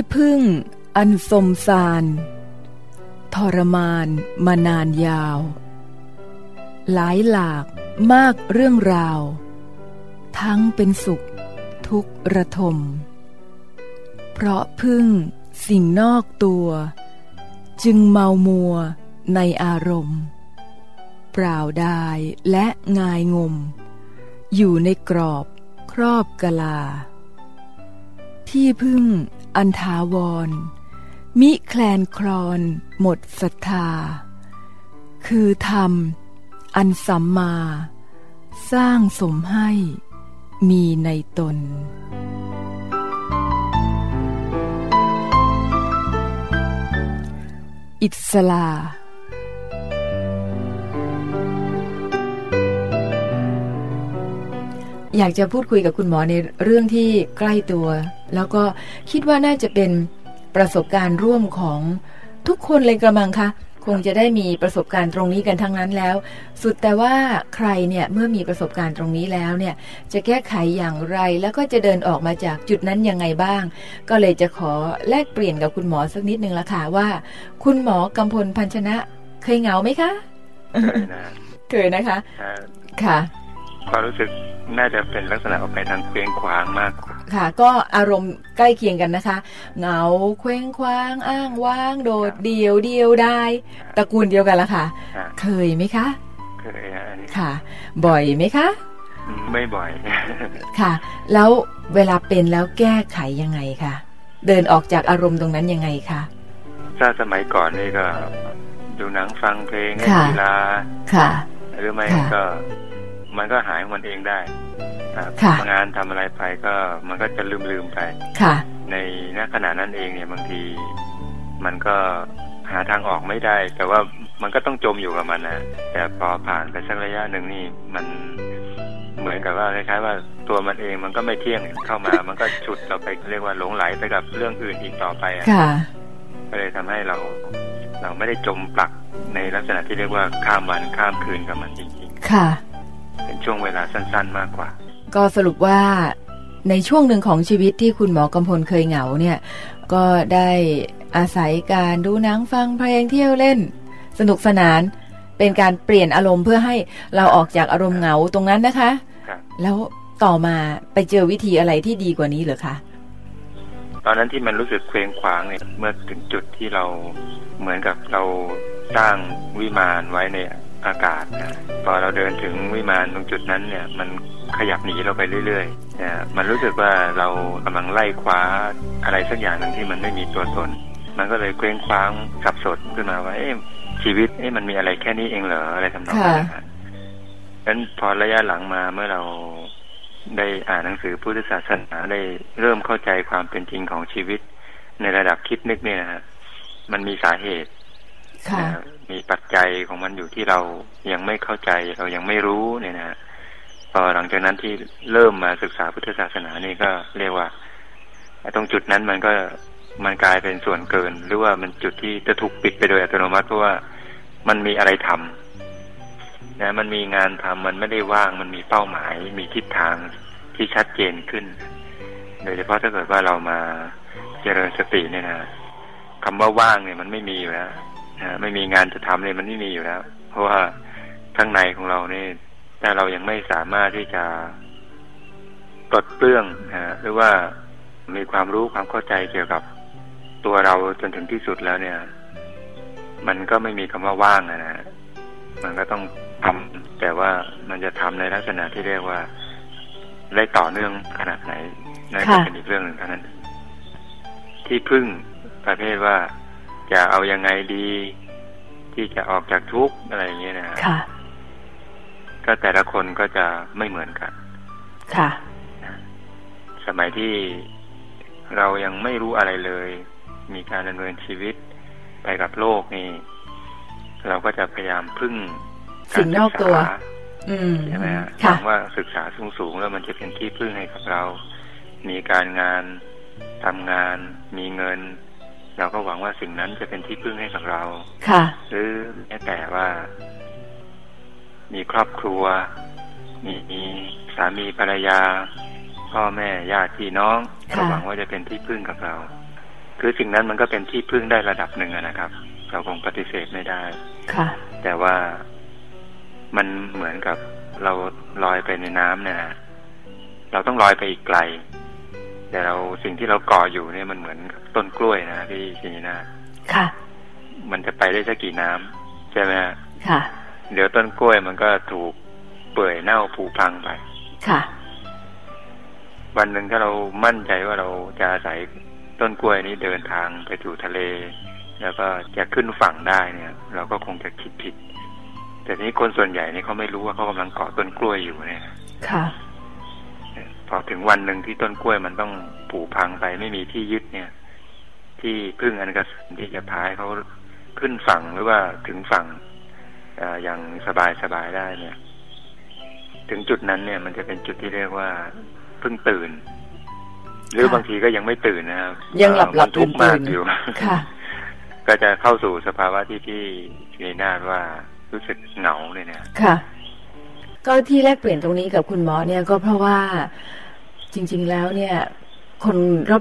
ที่พึ่งอันสมสารทรมานมานานยาว หลายหลากมากเรื่องราว ทั้งเป็นสุขทุกระทม เพราะพึ่งสิ่งนอกตัว จึงเมามัวในอารมณ์ เปล่าดายและงายงม อยู่ในกรอบครอบกลา ที่พึ่ง อันทาวร มิแคลนคลอนหมดศรัทธา คือธรรม อันสัมมา สร้างสมให้มีในตน อิสลา อยากจะพูดคุยกับคุณหมอในเรื่องที่ใกล้ตัว แล้วก็คิดว่าน่าจะเป็นประสบการณ์ร่วมของทุกคนเลยกระมังคะคงจะได้มีประสบการณ์ตรงนี้กันทั้งนั้นแล้ว สุดแต่ว่าใครเนี่ยเมื่อมีประสบการณ์ตรงนี้แล้วเนี่ยจะแก้ไขอย่างไรแล้วก็จะเดินออกมาจากจุดนั้นยังไงบ้าง ก็เลยจะขอแลกเปลี่ยนกับคุณหมอสักนิดนึงละค่ะว่า คุณหมอกำพลพันชนะ เคยเหงาไหมคะเคยนะเคยนะคะอ่าค่ะความรู้สึก น่าจะเป็นลักษณะออกไปทางเคว้งคว้างมากกว่าค่ะ ก็อารมณ์ใกล้เคียงกันนะคะ เหงาเคว้งคว้าง อ้างว้าง โดดเดียวเดียวได้ตระกูลเดียวกันละค่ะอ่าเคยไหมคะ เคยนะอันนี้ค่ะ บ่อยไหมคะ ไม่บ่อยค่ะ แล้วเวลาเป็นแล้วแก้ไขยังไงคะเดินออกจากอารมณ์ตรงนั้นยังไงคะถ้าสมัยก่อนนี่ก็ ดูหนังฟังเพลงเล่นค่ะกีฬาค่ะ หรือไม่ค่ะก็ มันก็หายของมันเองได้ครับค่ะทำงานทำอะไรไปก็มันก็จะลืมลืมๆไปค่ะ ในณขณะนั้นเองเนี่ยบางที มันก็หาทางออกไม่ได้ แต่ว่ามันก็ต้องจมอยู่กับมันนะแต่พอผ่านไปสักระยะหนึ่งนี่มันเหมือนกับว่าคล้ายๆว่าตัวมันเองมันก็ไม่เที่ยงเข้ามา มันก็ฉุดเราไปเรียกว่าหลงไหลไปกับเรื่องอื่นอีกต่อไปอะค่ะก็เลยทำให้เรา เราไม่ได้จมปลักในลักษณะที่เรียกว่าข้ามวันข้ามคืนกับมันจริงค่ะๆ เป็นช่วงเวลาสั้น ๆ มากกว่า ก็สรุปว่าในช่วงหนึ่งของชีวิตที่คุณหมอกำพลเคยเหงาเนี่ย ก็ได้อาศัยการดูหนังฟังเพลงเที่ยวเล่น สนุกสนานเป็นการเปลี่ยนอารมณ์เพื่อให้เราออกจากอารมณ์เหงาตรงนั้นนะคะครับแล้วต่อมาไปเจอวิธีอะไรที่ดีกว่านี้เหรอคะตอนนั้นที่มันรู้สึกเคว้งคว้างเนี่ยเมื่อถึงจุดที่เราเหมือนกับเราสร้างวิมานไว้ใน อากาศนะพอเราเดินถึงวิมานตรงจุดนั้นเนี่ย มันขยับหนีเราไปเรื่อยๆนะมันรู้สึกว่าเรากำลังไล่คว้าอะไรสักอย่างหนึ่งที่มันไม่มีตัวตน มันก็เลยเคว้งคว้างสับสนขึ้นมาว่าเอ๊ะชีวิตเอ๊ะมันมีอะไรแค่นี้เองเหรออะไรทำนองนั้นนะดังนั้นพอระยะหลังมาเมื่อเราได้อ่านหนังสือพุทธศาสนาได้เริ่มเข้าใจความเป็นจริงของชีวิต ในระดับคิดนึกเนี่ยนะฮะมันมีสาเหตุค่ะนะ มีปัจจัยของมันอยู่ที่เรายังไม่เข้าใจ เรายังไม่รู้เนี่ยนะพอหลังจากนั้นที่เริ่มมาศึกษาพุทธศาสนานี่ก็เรียกว่าตรงจุดนั้นมันก็มันกลายเป็นส่วนเกิน หรือว่ามันจุดที่จะถูกปิดไปโดยอัตโนมัติเพราะว่ามันมีอะไรทำนะมันมีงานทำมันไม่ได้ว่าง มันมีเป้าหมาย มีทิศทางที่ชัดเจนขึ้น โดยเฉพาะถ้าเกิดว่าเรามาเจริญสติเนี่ยนะคำว่าว่างเนี่ยมันไม่มีอยู่แล้ว ไม่มีงานจะทำเนี่ยมันไม่มีอยู่แล้ว เพราะว่าข้างในของเราเนี่ยถ้าเรายังไม่สามารถที่จะปลดเปลื้องนะหรือว่ามีความรู้ความเข้าใจเกี่ยวกับตัวเราจนถึงที่สุดแล้วเนี่ย มันก็ไม่มีคำว่าว่างนะนะมันก็ต้องทำแต่ว่ามันจะทำในลักษณะที่เรียกว่าได้ต่อเนื่องขนาดไหนนั่นก็ค่ะเป็นอีกเรื่องหนึ่งเท่านั้น ที่พึ่งประเภทว่า จะเอายังไงดี ที่จะออกจากทุกข์อะไรอย่างเงี้ยนะฮะค่ะ ก็แต่ละคนก็จะไม่เหมือนกัน ค่ะ สมัยที่เรายังไม่รู้อะไรเลย มีการดำเนินชีวิตไปกับโลกนี่ เราก็จะพยายามพึ่งสิ่งนอกตัวารศึษาอืมใช่ไหมฮะหค่ะวังว่าศึกษาสูงๆแล้วมันจะเป็นที่พึ่งให้กับเรา มีการงานทำงาน มีเงิน เราก็หวังว่าสิ่งนั้นจะเป็นที่พึ่งให้กับเรา ค่ะ หรือแม้แต่ว่า มีครอบครัว มีมีสามีภรรยา พ่อแม่ญาติพี่น้องค่ะก็หวังว่าจะเป็นที่พึ่งกับเรา คือสิ่งนั้นมันก็เป็นที่พึ่งได้ระดับหนึ่งนะครับ เราคงปฏิเสธไม่ได้ ค่ะ แต่ว่ามันเหมือนกับเราลอยไปในน้ำเนี่ยนะเราต้องลอยไปอีกไกล แต่เราสิ่งที่เราก่ออยู่เนี่ยมันเหมือนกับต้นกล้วยนะพี่ชินีนาค่ะ มันจะไปได้สักกี่น้ำใช่ไหมฮะค่ะ เดี๋ยวต้นกล้วยมันก็ถูกเปื่อยเน่าผุพังไป ค่ะ วันหนึ่งถ้าเรามั่นใจว่าเราจะอาศัยต้นกล้วยนี้เดินทางไปสู่ทะเล แล้วก็จะขึ้นฝั่งได้เนี่ย เราก็คงจะคิดผิด แต่ทีนี้คนส่วนใหญ่นี่เขาไม่รู้ว่าเขากำลังเกาะต้นกล้วยอยู่เนี่ย ค่ะ พอถึงวันหนึ่งที่ต้นกล้วยมันต้องผุพังไปไม่มีที่ยึดเนี่ย ที่พึ่งอันกสินที่จะพายเขาขึ้นฝั่งหรือว่าถึงฝั่งเอออย่างสบายสบายได้เนี่ย ถึงจุดนั้นเนี่ยมันจะเป็นจุดที่เรียกว่าเพิ่งตื่น หรือค่ะบางทีก็ยังไม่ตื่นนะครับยังหลับหลับมันทุกข์มากตื่นๆอยู่ค่ะ ก็จะเข้าสู่สภาวะที่ที่นีนาฏว่ารู้สึกเหงาเลยเนี่ยค่ะ ก็ที่แลกเปลี่ยนตรงนี้กับคุณหมอเนี่ยก็เพราะว่าจริง ๆแล้วเนี่ย คน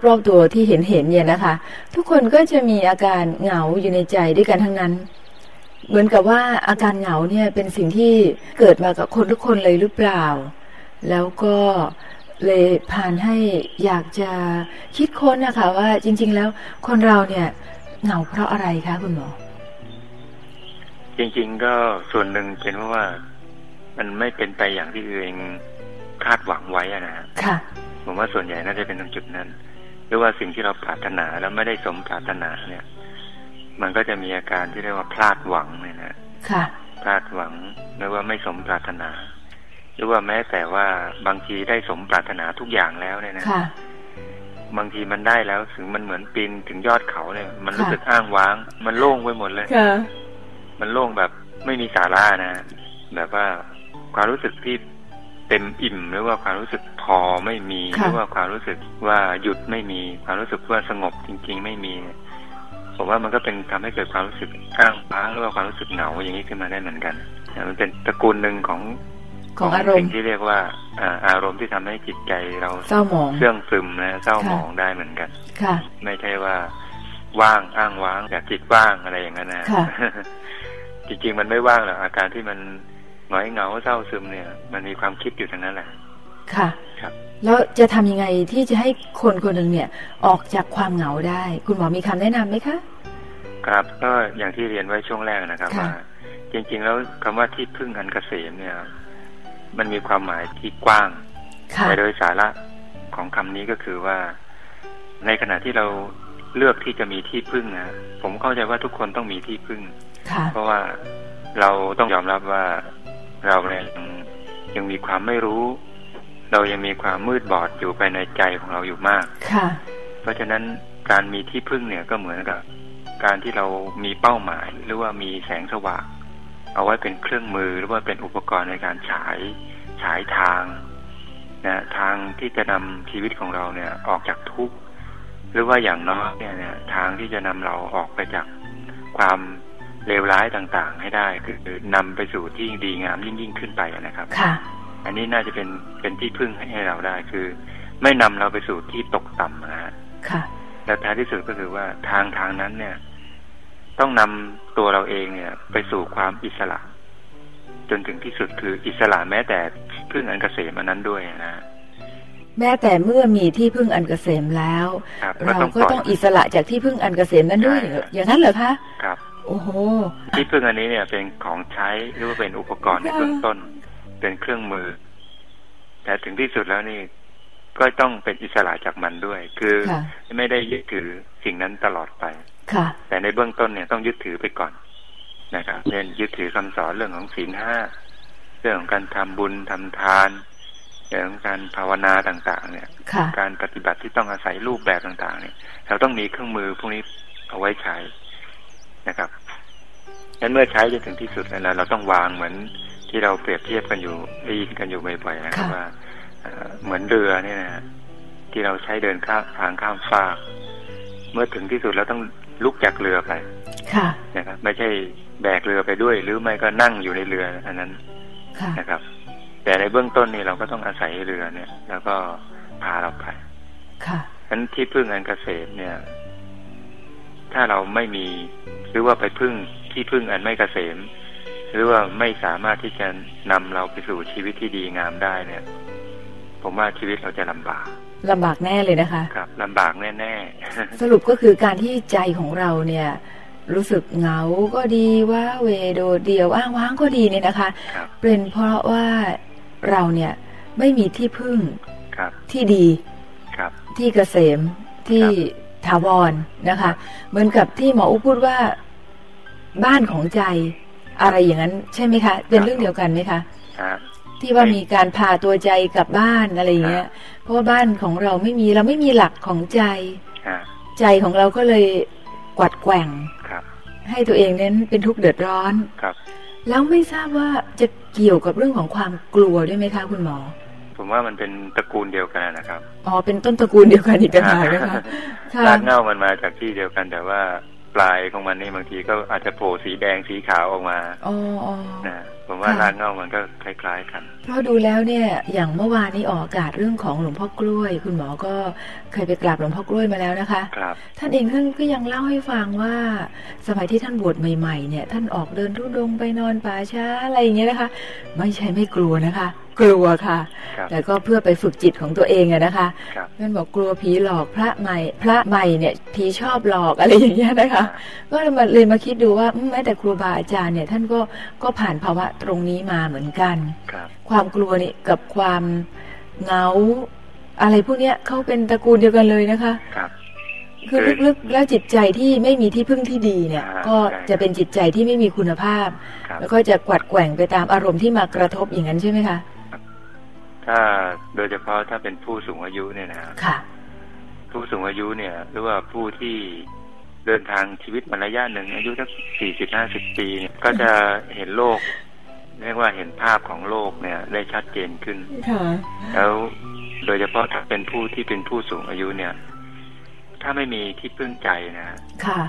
รอบๆตัวที่เห็นเห็นเนี่ยนะคะ ทุกคนก็จะมีอาการเหงาอยู่ในใจด้วยกันทั้งนั้น เหมือนกับว่าอาการเหงาเนี่ยเป็นสิ่งที่เกิดมากับคนทุกคนเลยหรือเปล่า แล้วก็เลยผ่านให้อยากจะคิดค้นนะคะ ว่าจริง ๆ แล้วคนเราเนี่ยเหงาเพราะอะไรคะคุณหมอจริง ๆ ก็ส่วนหนึ่งเป็นเพราะว่า มันไม่เป็นไปอย่างที่ตัวเองคาดหวังไว้อะนะฮะค่ะผมว่าส่วนใหญ่น่าจะเป็นตรงจุดนั้นหรือว่าสิ่งที่เราปรารถนาแล้วไม่ได้สมปรารถนาเนี่ย มันก็จะมีอาการที่เรียกว่าพลาดหวังเนี่ยนะค่ะพลาดหวังหรือว่าไม่สมปรารถนา หรือว่าแม้แต่ว่าบางทีได้สมปรารถนาทุกอย่างแล้วเนี่ยนะค่ะบางทีมันได้แล้วถึงมันเหมือนปีนถึงยอดเขาเนี่ย มันรู้ค่ะสึกอ้างว้าง มันโล่งไปหมดเลยค่ะมันโล่งแบบไม่มีสาระนะแบบว่า ความรู้สึกที่เต็มอิ่มหรือว่าความรู้สึกพอไม่มีหค่ะรือว่าความรู้สึกว่าหยุดไม่มี ความรู้สึกว่าสงบจริง ๆ ไม่มีผมว่ามันก็เป็นทำให้เกิดความรู้สึกอ้างว้างหรือว่าความรู้สึกเหงาอย่างนี้ขึ้นมาได้เหมือนกันนะมันเป็นตระกูลหนึ่งของของอารมสิ่งณ์ที่เรียกว่าอ่าอารมณ์ที่ทำให้จิตใจเราเศร้าหมองเสื่องซึมนะเศร้าค่ะหมองได้เหมือนกันค่ะไม่ใช่ว่าว่างอ้างว้างแบบจิตว่างอะไรอย่างนั้นนะค่ะจริงๆมันไม่ว่างหรอกอาการที่มัน หงอยเหงาเศร้าซึมเนี่ย มันมีความคิดอยู่ทั้งนั้นแหละค่ะครับ แล้วจะทำยังไงที่จะให้คนคนหนึ่งเนี่ย ออกจากความเหงาได้ คุณหมอมีคำแนะนำไหมคะครับก็อย่างที่เรียนไว้ช่วงแรกนะครับค่ะว่าจริง ๆ แล้วคำว่าที่พึ่งอันเกษมเนี่ย มันมีความหมายที่กว้างค่ะแต่โดยสาระของคำนี้ก็คือว่า ในขณะที่เราเลือกที่จะมีที่พึ่งนะผมเข้าใจว่าทุกคนต้องมีที่พึ่งค่ะเพราะว่าเราต้องยอมรับว่า เราเนี่ยยังยังมีความไม่รู้ เรายังมีความมืดบอดอยู่ภายในใจของเราอยู่มาก ค่ะ เพราะฉะนั้นการมีที่พึ่งเนี่ยก็เหมือนกับ การที่เรามีเป้าหมาย หรือว่ามีแสงสว่างเอาไว้เป็นเครื่องมือหรือว่าเป็นอุปกรณ์ในการฉายฉายทางนะทางที่จะนำชีวิตของเราเนี่ยออกจากทุกข์หรือว่าอย่างน้อยเนี่ยเนี่ยทางที่จะนำเราออกไปจากความ เลวร้ายต่างๆ ให้ได้คือนำไปสู่ที่ดีงามยิ่งยิ่งขึ้นไปนะครับค่ะอันนี้น่าจะเป็นเป็นที่พึ่งให้เราได้คือ ไม่นำเราไปสู่ที่ตกต่ำนะฮะค่ะ และท้ายที่สุดก็คือว่าทางทางนั้นเนี่ย ต้องนำตัวเราเองเนี่ย ไปสู่ความอิสระ จนถึงที่สุดคืออิสระแม้แต่พึ่งอันเกษมอันนั้นด้วยนะฮะแม้แต่เมื่อมีที่พึ่งอันเกษมแล้วครับเราก็ปล่ยต้องอิสระจากที่พึ่งอันเกษมนั้นด้วยใช่ครับอย่างนั้นเหรอคะครับ โอ้โหที่พึ่งอันนี้เนี่ยเป็นของใช้หรือว่าเป็นอุปกรณ์ในค่ะเบื้องต้น เป็นเครื่องมือ แต่ถึงที่สุดแล้วนี่ก็ต้องเป็นอิสระจากมันด้วย คือค่ะไม่ได้ยึดถือสิ่งนั้นตลอดไปค่ะ แต่ในเบื้องต้นเนี่ยต้องยึดถือไปก่อนนะครับเช่นยึดถือคำสอนเรื่องของศีลห้าเรื่องของการทำบุญทำทานเรื่องของการภาวนาต่าง ๆ เนี่ยค่ะการปฏิบัติที่ต้องอาศัยรูปแบบต่าง ๆ เนี่ย เราต้องมีเครื่องมือพวกนี้เอาไว้ใช้ นะครับงั้นเมื่อใช้จนถึงที่สุดแล้วเราต้องวางเหมือนที่เราเปรียบเทียบกันอยู่ได้ยินกันอยู่บ่อยๆนะครับค่ะว่าเอ่อเหมือนเรือเนี่ยนะที่เราใช้เดินข้ามทางข้ามฟาก เมื่อถึงที่สุดเราต้องลุกจากเรือไปค่ะนะครับไม่ใช่แบกเรือไปด้วย หรือไม่ก็นั่งอยู่ในเรืออันนั้นค่ะนะครับ แต่ในเบื้องต้นนี่เราก็ต้องอาศัยเรือเนี่ย แล้วก็พาเราไปค่ะฉะนั้นที่พึ่งอันเกษมเนี่ย ถ้าเราไม่มีหรือว่าไปพึ่งที่พึ่งอันไม่เกษม หรือว่าไม่สามารถที่จะนำเราไปสู่ชีวิตที่ดีงามได้เนี่ย ผมว่าชีวิตเราจะลำบากลำบากแน่เลยนะคะ ครับลำบากแน่ๆ สรุปก็คือการที่ใจของเราเนี่ย รู้สึกเหงาก็ดีว่าเวโดเดียวอ้างว้างก็ดีเนี่ยนะคะเป็นเพราะว่าเราเนี่ยไม่มีที่พึ่งที่ดีที่เกษมที่ ถาวรนะคะ เหมือนกับที่หมออุพูดว่าบ้านของใจอะไรอย่างนั้น ใช่ไหมคะ เป็นเรื่องเดียวกันไหมคะที่ว่ามีการพาตัวใจกลับบ้านอะไรอย่างเงี้ย เพราะว่าบ้านของเราไม่มีเราไม่มีหลักของใจใจของเราก็เลยกวัดแกว่งให้ตัวเองเน้นเป็นทุกข์เดือดร้อนครับ แล้วไม่ทราบว่าจะเกี่ยวกับเรื่องของความกลัวด้วยไหมคะคุณหมอ ผมว่ามันเป็นตระกูลเดียวกันนะครับอ๋อเป็นต้นตระกูลเดียวกันอีกต่างหากนะคะรากเง่ามันมาจากที่เดียวกัน แต่ว่าปลายของมันนี่บางทีก็อาจจะโผล่สีแดงสีขาวออกมาอ๋อนะ ผมว่ารากเง่ามันก็คล้ายๆกันเพราะดูแล้วเนี่ย อย่างเมื่อวานนี้ออกอากาศเรื่องของหลวงพ่อกล้วย คุณหมอก็เคยไปกราบหลวงพ่อกล้วยมาแล้วนะคะครับท่านเองท่านก็ยังเล่าให้ฟังว่า สมัยที่ท่านบวชใหม่ๆเนี่ย ท่านออกเดินทุดงไปนอนป่าช้าอะไรอย่างเงี้ยนะคะ ไม่ใช่ไม่กลัวนะคะ กลัวค่ะ แต่ก็เพื่อไปฝึกจิตของตัวเองอะนะคะนั่นบอกกลัวผีหลอกพระใหม่ พระใหม่เนี่ยผีชอบหลอกอะไรอย่างเงี้ยนะคะ ก็เลยมาเลยมาคิดดูว่าแม้แต่ครูบาอาจารย์เนี่ย ท่านก็ก็ผ่านภาวะตรงนี้มาเหมือนกันความกลัวนี่กับความเหงาอะไรพวกเนี้ยเขาเป็นตระกูลเดียวกันเลยนะคะคือลึกๆแล้วจิตใจที่ไม่มีที่พึ่งที่ดีเนี่ย ก็จะเป็นจิตใจที่ไม่มีคุณภาพ แล้วก็จะกวัดแกว่งไปตามอารมณ์ที่มากระทบอย่างนั้นใช่ไหมคะถ้าโดยเฉพาะถ้าเป็นผู้สูงอายุเนี่ยนะค่ะ ผู้สูงอายุเนี่ย หรือว่าผู้ที่เดินทางชีวิตมาระยะหนึ่งอายุสักสี่สิบห้าสิบปีเนี่ยก็จะเห็นโลก เรียกว่าเห็นภาพของโลกเนี่ย ได้ชัดเจนขึ้นแล้วโดยเฉพาะถ้าเป็นผู้ที่เป็นผู้สูงอายุเนี่ย ถ้าไม่มีที่พึ่งใจนะค่ะ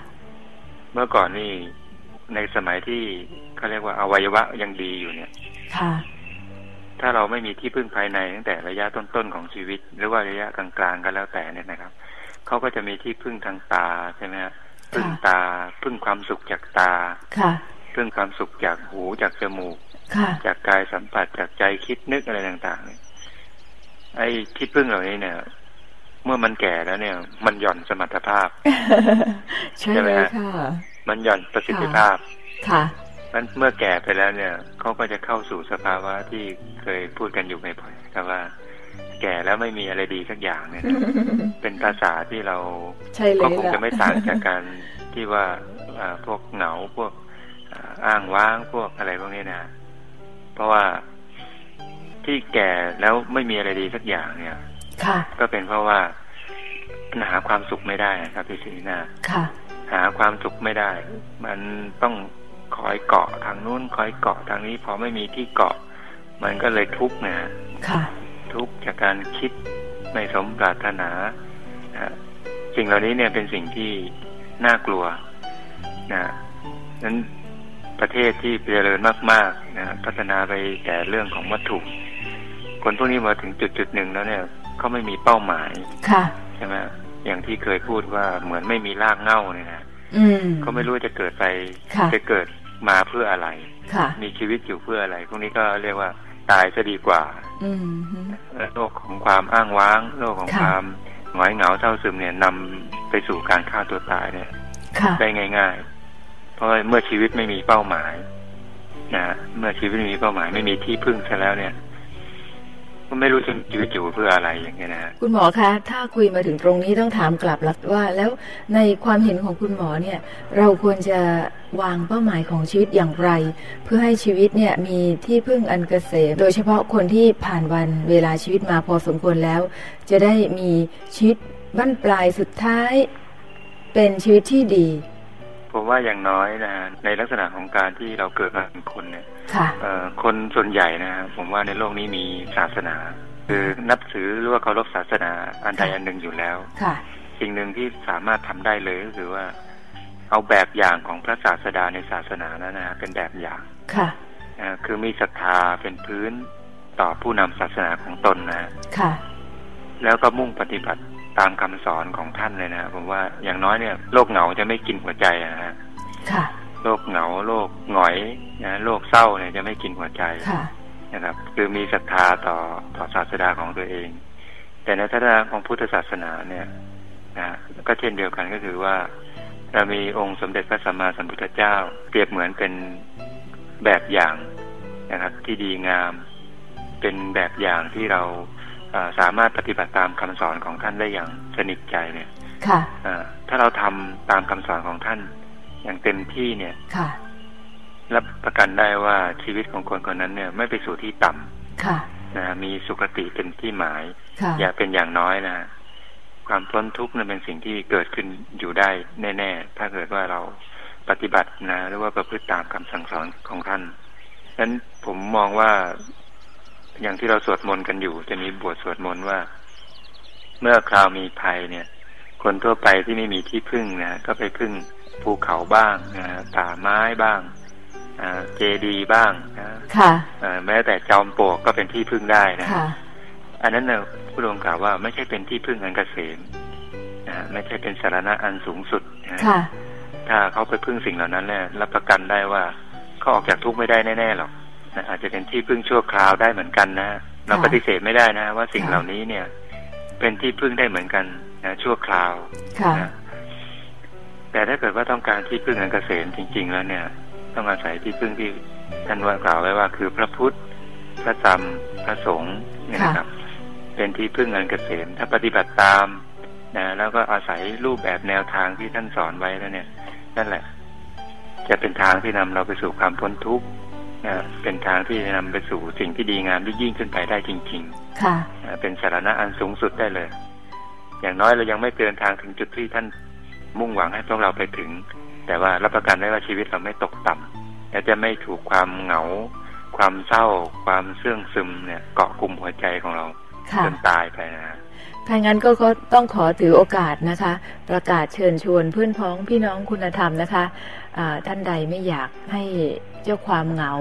เมื่อก่อนนี่ในสมัยที่เขาเรียกว่าอวัยวะยังดีอยู่เนี่ย ค่ะ ถ้าเราไม่มีที่พึ่งภายในตั้งแต่ระยะต้นๆของชีวิต หรือว่าระยะกลางๆก็แล้วแต่เนี่ยนะครับเขาก็จะมีที่พึ่งทางตาใช่ไหมฮะพึ่งตาพึ่งความสุขจากตาค่ะพึ่งความสุขจากหูจากจมูก จากกายสัมผัสจากใจคิดนึกอะไรต่างๆเนี่ยไอ้ที่พึ่งเหล่านี้เนี่ย เมื่อมันแก่แล้วเนี่ย มันหย่อนสมรรถภาพใช่ไหมค่ะมันหย่อนประสิทธิภาพ ค่ะมันเมื่อแก่ไปแล้วเนี่ยเขาก็จะเข้าสู่สภาวะที่เคยพูดกันอยู่บ่อยๆครับว่า แก่แล้วไม่มีอะไรดีสักอย่างเนี่ย เป็นภาษาที่เราก็คงจะไม่ต่างจากการที่ว่าพวกเหงาพวกอ้างว้างพวกอะไรพวกนี้นะ เพราะว่าที่แก่แล้วไม่มีอะไรดีสักอย่างเนี่ยก็เป็นเพราะว่าหาความสุขไม่ได้ครับพี่ศรีนาหาความสุขไม่ได้ มันต้องคอยเกาะทางนู้นคอยเกาะทางนี้พอไม่มีที่เกาะ มันก็เลยทุกข์นะค่ะ ทุกข์จากการคิดไม่สมปรารถนาสิ่งเหล่านี้เนี่ยเป็นสิ่งที่น่ากลัวนะนั้น ประเทศที่เจริญมากๆนะพัฒนาไปแต่เรื่องของวัตถุ คนพวกนี้มาถึงจุดจุดหนึ่งแล้วเนี่ยเขาไม่มีเป้าหมายค่ะใช่ไหมอย่างที่เคยพูดว่าเหมือนไม่มีรากเง่าเนี่ยนะเขาไม่รู้จะเกิดไปจะเกิดมาเพื่ออะไรมีชีวิตอยู่เพื่ออะไร พวกนี้ก็เรียกว่าตายจะดีกว่าโลกของความอ้างว้าง โลกของความหงอยเหงาเศร้าซึมเนี่ยนำไปสู่การฆ่าตัวตายเนี่ยได้ง่าย ๆ เพราะเมื่อชีวิตไม่มีเป้าหมายนะเมื่อชีวิตไม่มีเป้าหมายไม่มีที่พึ่งซะแล้วเนี่ยก็ไม่รู้จะชีวิตอยู่เพื่ออะไรอย่างเงี้ยนะคุณหมอคะถ้าคุยมาถึงตรงนี้ต้องถามกลับลักว่า แล้วในความเห็นของคุณหมอเนี่ย เราควรจะวางเป้าหมายของชีวิตอย่างไร เพื่อให้ชีวิตเนี่ยมีที่พึ่งอันเกษม โดยเฉพาะคนที่ผ่านวันเวลาชีวิตมาพอสมควรแล้ว จะได้มีชีวิตบั้นปลายสุดท้าย เป็นชีวิตที่ดี ผมว่าอย่างน้อยนะฮะในลักษณะของการที่เราเกิดมาเป็นคนเนี่ยคนส่วนใหญ่นะผมว่าในโลกนี้มีศาสนา คือนับถือหรือว่าเคารพศาสนาอันใดอันหนึ่งอยู่แล้วค่ะสิ่งหนึ่งที่สามารถทำได้เลยก็คือว่า เอาแบบอย่างของพระศาสดาในศาสนานั้นนะเป็นแบบอย่างค่ะคือมีศรัทธาเป็นพื้นต่อผู้นำศาสนาของตนนะค่ะ แล้วก็มุ่งปฏิบัติ ตามคำสอนของท่านเลยนะผมว่าอย่างน้อยเนี่ยโรคเหงาจะไม่กินหัวใจนะฮะค่ะโรคเหงาโรคหงอยนะโรคเศร้าเนี่ยจะไม่กินหัวใจค่ะนะครับ คือมีศรัทธาต่อต่อศาสดาของตัวเอง แต่ในทัศนะของพุทธศาสนาเนี่ยนะก็เช่นเดียวกันก็คือว่า เรามีองค์สมเด็จพระสัมมาสัมพุทธเจ้า เปรียบเหมือนเป็นแบบอย่างนะครับ ที่ดีงาม เป็นแบบอย่างที่เราอ่า สามารถปฏิบัติตามคำสอนของท่านได้อย่างสนิทใจเนี่ยค่ะอ่าถ้าเราทำตามคำสอนของท่าน อย่างเต็มที่เนี่ยค่ะรับประกันได้ว่าชีวิตของคนคนนั้นเนี่ย ไม่ไปสู่ที่ต่ำค่ะนะมีสุคติเป็นที่หมายค่ะอย่าเป็นอย่างน้อยนะความพ้นทุกข์นั้นเป็นสิ่งที่เกิดขึ้นอยู่ได้แน่ ๆ ถ้าเกิดว่าเราปฏิบัตินะหรือว่าประพฤติตามคำสั่งสอนของท่านฉะนั้นผมมองว่า อย่างที่เราสวดมนต์กันอยู่ จะมีบทสวดมนต์ว่า เมื่อคราวมีภัยเนี่ย คนทั่วไปที่ไม่มีที่พึ่งนะก็ไปพึ่งภูเขาบ้างนะป่าไม้บ้างอ่าเจดีย์บ้างนะค่ะอ่าแม้แต่จอมปลวกก็เป็นที่พึ่งได้นะค่ะอันนั้นนะผู้ลงกล่าวว่าไม่ใช่เป็นที่พึ่งอันเกษมนะไม่ใช่เป็นสารณะอันสูงสุดนะค่ะถ้าเขาไปพึ่งสิ่งเหล่านั้นเนี่ยรับประกันได้ว่าเขาออกจากทุกข์ไม่ได้แน่ๆหรอก นะอาจจะเป็นที่พึ่งชั่วคราวได้เหมือนกันนะเราปฏิเสธไม่ได้นะ ว่าสิ่งเหล่านี้เนี่ย เป็นที่พึ่งได้เหมือนกันนะชั่วคราวค่ะนะแต่ถ้าเกิดว่าต้องการที่พึ่งอันเกษมจริง ๆ แล้วเนี่ย ต้องอาศัยที่พึ่งที่ท่านว่ากล่าวไว้ว่า คือพระพุทธ พระธรรมพระสงฆ์เนี่ยนะครับ เป็นที่พึ่งอันเกษม ถ้าปฏิบัติตามนะแล้วก็อาศัยรูปแบบแนวทางที่ท่านสอนไว้แล้วเนี่ย นั่นแหละ จะเป็นทางที่นำเราไปสู่ความพ้นทุกข์นะ เป็นทางที่จะนำไปสู่สิ่งที่ดีงามที่ยิ่งขึ้นไปได้จริงค่ะๆนะเป็นสาระอันสูงสุดได้เลย อย่างน้อยเรายังไม่เดินทางถึงจุดที่ท่านมุ่งหวังให้พวกเราไปถึง แต่ว่ารับประกันได้ว่าชีวิตเราไม่ตกต่ำและจะไม่ถูกความเหงา ความเศร้า ความเสื่องซึมเนี่ย เกาะกลุ่มหัวใจของเราค่ะจนตายไปนะฮะถ้างั้นก็ก็ต้องขอถือโอกาสนะคะ ประกาศเชิญชวนเพื่อนพ้องพี่น้องคุณธรรมนะคะอ่าท่านใดไม่อยากให้ เจ้าความเหงา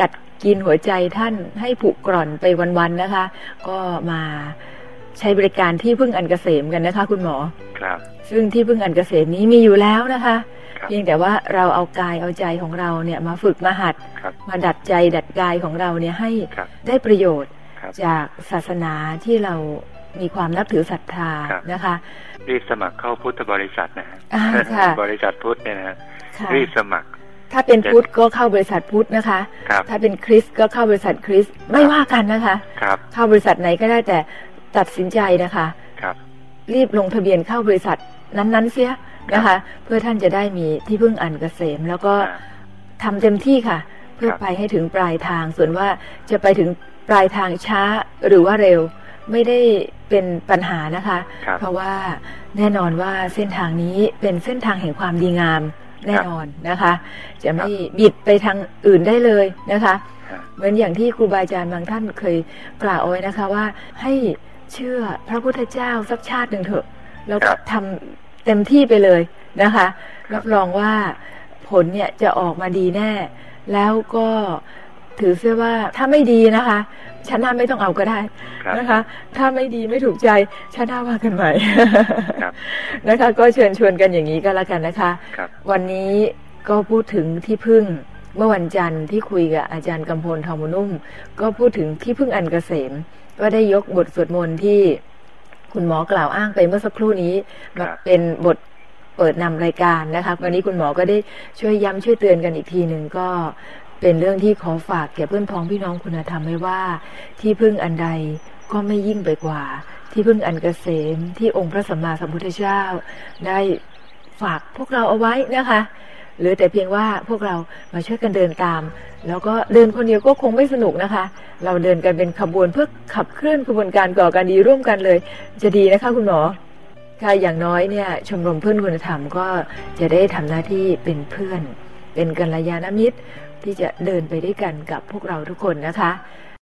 กัดกินหัวใจท่านให้ผุกร่อนไปวันๆนะคะ ก็มาใช้บริการที่พึ่งอันเกษมกันนะคะ คุณหมอ ครับ ซึ่งที่พึ่งอันเกษมนี้มีอยู่แล้วนะคะครับเพียงแต่ว่าเราเอากายเอาใจของเราเนี่ยมาฝึกมาหัดครับมาดัดใจดัดกายของเราเนี่ยให้ครับได้ประโยชน์ครับจากศาสนาที่เรามีความนับถือศรัทธาครับนะคะ รีบสมัครเข้าพุทธบริษัทนะฮะอ่าค่ะบริษัทพุทธเนี่ยนะฮะค่ะรีบสมัคร ถ้าเป็นพุทธก็เข้าบริษัทพุทธนะคะครับถ้าเป็นคริสต์ก็เข้าบริษัทคริสต์ไม่ว่ากันนะคะครับเข้าบริษัทไหนก็ได้แต่ตัดสินใจนะคะครับรีบลงทะเบียนเข้าบริษัทนั้นๆเสียนะคะ เพื่อท่านจะได้มีที่พึ่งอันเกษม แล้วก็อ่าทำเต็มที่ค่ะ เพื่อครับไปให้ถึงปลายทาง ส่วนว่าจะไปถึงปลายทางช้าหรือว่าเร็วไม่ได้เป็นปัญหานะคะครับเพราะว่าแน่นอนว่าเส้นทางนี้เป็นเส้นทางแห่งความดีงาม แน่นอนนะคะ จะไม่บิดไปทางอื่นได้เลยนะคะอ่าเหมือนอย่างที่ครูบาอาจารย์บางท่านเคยกล่าวเอาไว้นะคะว่าให้เชื่อพระพุทธเจ้าสักชาติหนึ่งเถอะแล้วก็ครับทำเต็มที่ไปเลยนะคะครับรับรองว่าผลเนี่ยจะออกมาดีแน่ แล้วก็ ถือเสียว่าถ้าไม่ดีนะคะ ชั้นหน้าไม่ต้องเอาก็ได้ครับนะคะ ถ้าไม่ดีไม่ถูกใจชั้นหน้าว่ากันใหม่ครับนะคะ ก็เชิญชวนกันอย่างนี้ก็แล้วกันนะคะครับวันนี้ก็พูดถึงที่พึ่งเมื่อวันจันทร์ที่คุยกับอาจารย์กำพลทองมนุ่ม ก็พูดถึงที่พึ่งอันเกษม ก็ได้ยกบทสวดมนต์ที่คุณหมอกล่าวอ้างไปเมื่อสักครู่นี้ครัมาบเป็นบทเปิดนำรายการนะคะวันนี้คุณหมอก็ได้ช่วยย้ำช่วยเตือนกันอีกทีหนึ่งก็ เป็นเรื่องที่ขอฝากแก่เพื่อนพ้องพี่น้องคุณธรรมไว้ว่า ที่พึ่งอันใดก็ไม่ยิ่งไปกว่า ที่พึ่งอันเกษมที่องค์พระสัมมาสัมพุทธเจ้า ได้ฝากพวกเราเอาไว้นะคะหรือแต่เพียงว่าพวกเรามาช่วยกันเดินตาม แล้วก็เดินคนเดียวก็คงไม่สนุกนะคะ เราเดินกันเป็นขบวนเพื่อขับเคลื่อนขบวนการก่อการดีร่วมกันเลย จะดีนะคะคุณหมอค่ะอย่างน้อยเนี่ยชมรมเพื่อนคุณธรรมก็จะได้ทำหน้าที่เป็นเพื่อน เป็นกัลยาณมิตร ที่จะเดินไปด้วยกันกับพวกเราทุกคนนะคะ